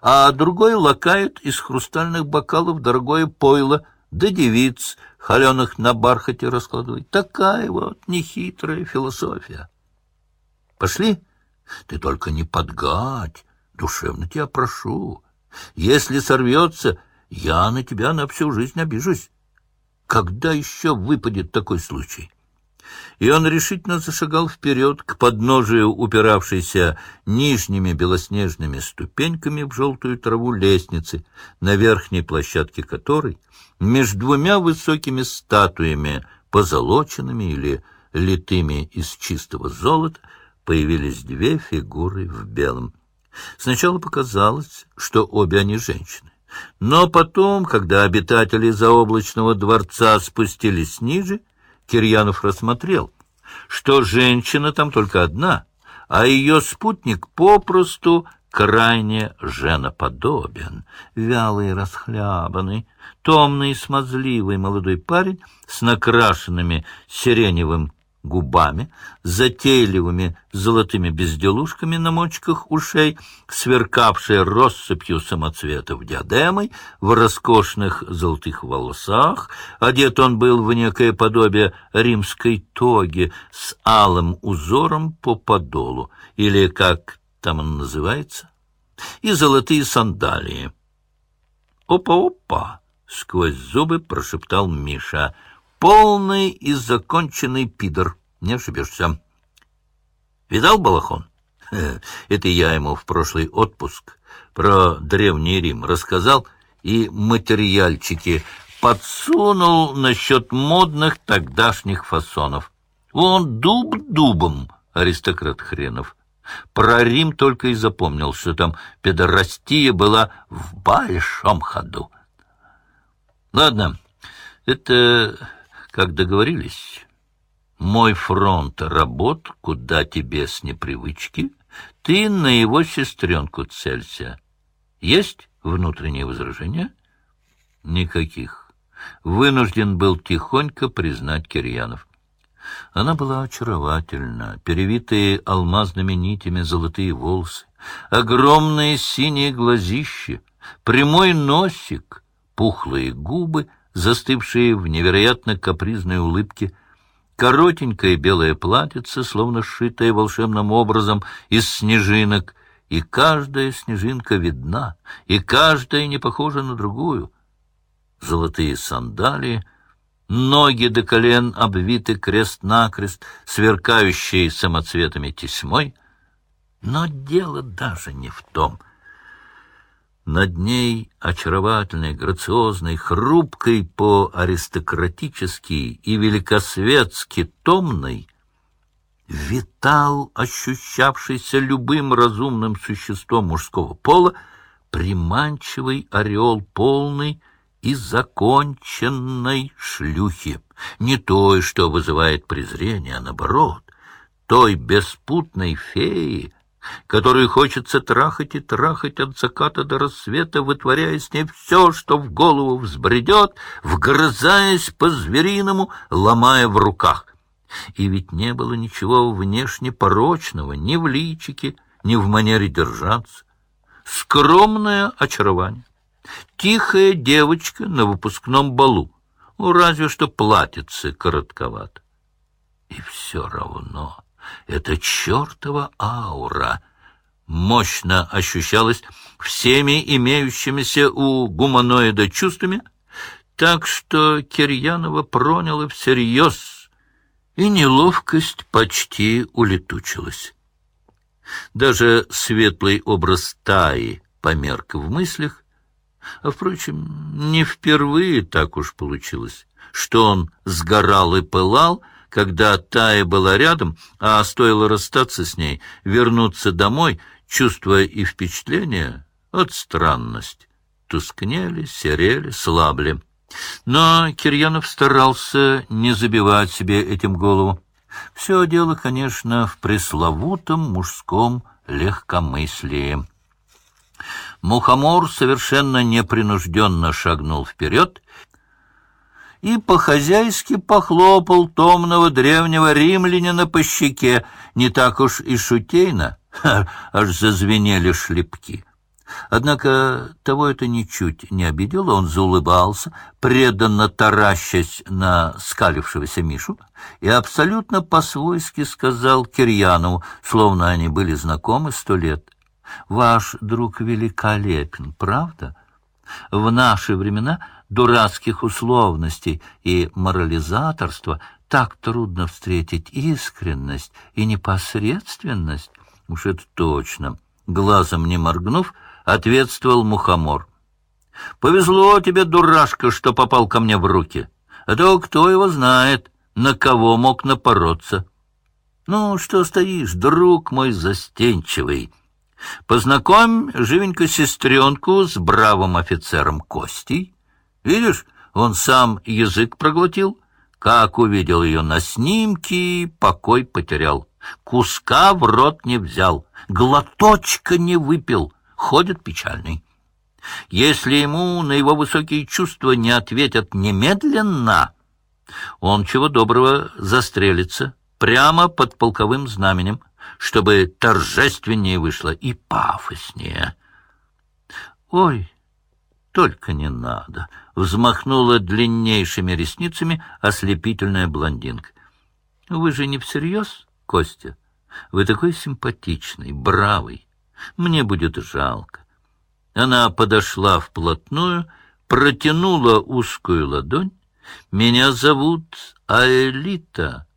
а другой лакает из хрустальных бокалов дорогое пойло, да девиц, холеных на бархате раскладывает. Такая вот нехитрая философия. Пошли? Ты только не подгадь, душевно тебя прошу. Если сорвется, я на тебя на всю жизнь обижусь. Когда еще выпадет такой случай? И он решительно зашагал вперед к подножию упиравшейся нижними белоснежными ступеньками в желтую траву лестницы, на верхней площадке которой, между двумя высокими статуями, позолоченными или литыми из чистого золота, появились две фигуры в белом. Сначала показалось, что обе они женщины. Но потом, когда обитатели заоблачного дворца спустились ниже, Кирьянов рассмотрел, что женщина там только одна, а ее спутник попросту крайне женоподобен, вялый, расхлябанный, томный, смазливый молодой парень с накрашенными сиреневым губами, затейливыми золотыми безделушками на мочках ушей, сверкавшая россыпью самоцветов диадемой, в роскошных золотых волосах. Одет он был в некое подобие римской тоги с алым узором по подолу, или как там он называется, и золотые сандалии. «Опа-опа!» — сквозь зубы прошептал Миша — Полный и законченный пидор, не ошибешься. Видал балахон? Это я ему в прошлый отпуск про Древний Рим рассказал и материальчики подсунул насчет модных тогдашних фасонов. Он дуб дубом, аристократ хренов. Про Рим только и запомнил, что там педорастия была в большом ходу. Ладно, это как договорились, мой фронт работ, куда тебе с непривычки, ты на его сестренку целься. Есть внутренние возражения? Никаких. Вынужден был тихонько признать Кирьянов. Она была очаровательна, перевитые алмазными нитями золотые волосы, огромные синие глазища, прямой носик, пухлые губы — застывшие в невероятно капризной улыбке, коротенькое белое платьице, словно сшитое волшебным образом из снежинок, и каждая снежинка видна, и каждая не похожа на другую. Золотые сандалии, ноги до колен обвиты крест-накрест, сверкающие самоцветами тесьмой. Но дело даже не в том — над ней очаровательной, грациозной, хрупкой по-аристократически и великосветски томной, витал ощущавшийся любым разумным существом мужского пола приманчивый орел полный и законченной шлюхи, не той, что вызывает презрение, а наоборот, той беспутной феи, которую хочется трахать и трахать от заката до рассвета, вытворяя с ней все, что в голову взбредет, вгрызаясь по-звериному, ломая в руках. И ведь не было ничего внешне порочного ни в личике, ни в манере держаться. Скромное очарование. Тихая девочка на выпускном балу. Ну, разве что платьице коротковато. И все равно эта чертова аура мощно ощущалась всеми имеющимися у гуманоида чувствами, так что Кирьянова проняла всерьез, и неловкость почти улетучилась. Даже светлый образ Таи померк в мыслях, а, впрочем, не впервые так уж получилось, что он сгорал и пылал, когда Тая была рядом, а стоило расстаться с ней, вернуться домой, чувства и впечатления от странность, тускнели, серели, слабли. Но Кирьянов старался не забивать себе этим голову. Все дело, конечно, в пресловутом мужском легкомыслии. Мухомор совершенно непринужденно шагнул вперед и по-хозяйски похлопал томного древнего римлянина по щеке, не так уж и шутейно, аж зазвенели шлепки. Однако того это ничуть не обидело, он заулыбался, преданно таращась на скалившегося Мишу, и абсолютно по-свойски сказал Кирьянову, словно они были знакомы сто лет. «Ваш друг великолепен, правда? В наши времена дурацких условностей и морализаторства так трудно встретить искренность и непосредственность. Уж это точно». Глазом не моргнув, ответствовал Мухомор. «Повезло тебе, дурашка, что попал ко мне в руки. А то кто его знает, на кого мог напороться. Ну, что стоишь, друг мой застенчивый? Познакомь живенько сестренку с бравым офицером Костей. Видишь, он сам язык проглотил». Как увидел ее на снимке, покой потерял. Куска в рот не взял, глоточка не выпил, ходит печальный. Если ему на его высокие чувства не ответят немедленно, он чего доброго застрелится прямо под полковым знаменем, чтобы торжественнее вышло и пафоснее. Ой, только не надо, взмахнула длиннейшими ресницами ослепительная блондинка. Вы же не всерьез, Костя? Вы такой симпатичный, бравый. Мне будет жалко. Она подошла вплотную, протянула узкую ладонь. «Меня зовут Аэлита.